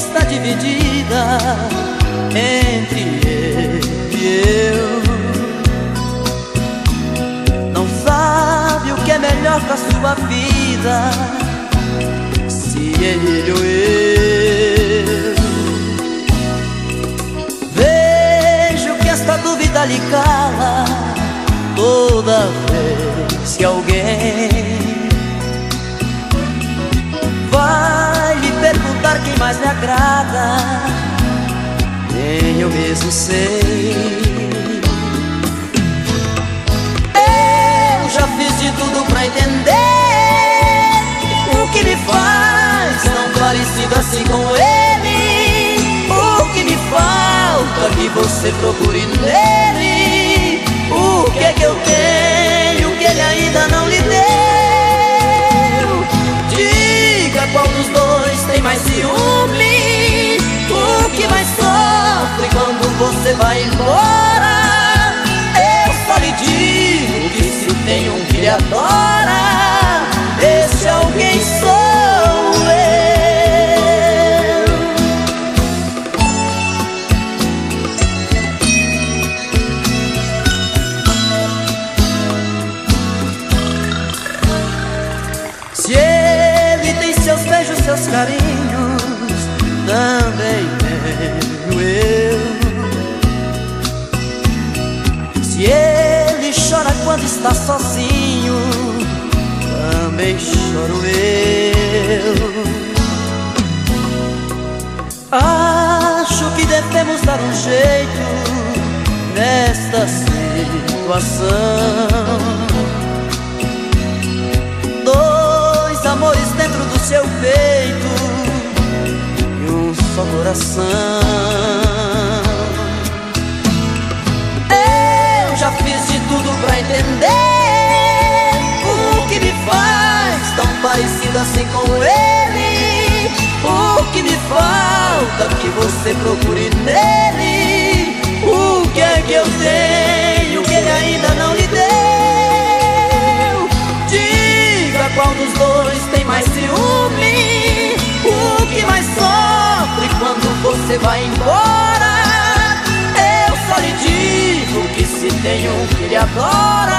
está dividida entre ele e eu. Não sabe o que é melhor pra sua vida, se ele ou eu. Vejo que esta dúvida lhe cala toda vez que alguém nem eu mesmo sei. Eu já fiz de tudo pra entender o que me faz tão parecido assim com ele. O que me falta que você procure nele. Que se tem um que lhe adora. Esse alguém sou eu. Se ele tem seus beijos, seus carinhos também está sozinho, também choro eu. Acho que devemos dar um jeito nesta situação. Dois amores dentro do seu peito só coração. Assim com ele. O que me falta que você procure nele. O que é que eu tenho que ele ainda não lhe deu? Diga qual dos dois tem mais ciúme. O que mais sofre quando você vai embora Eu só lhe digo que se tem um que lhe adora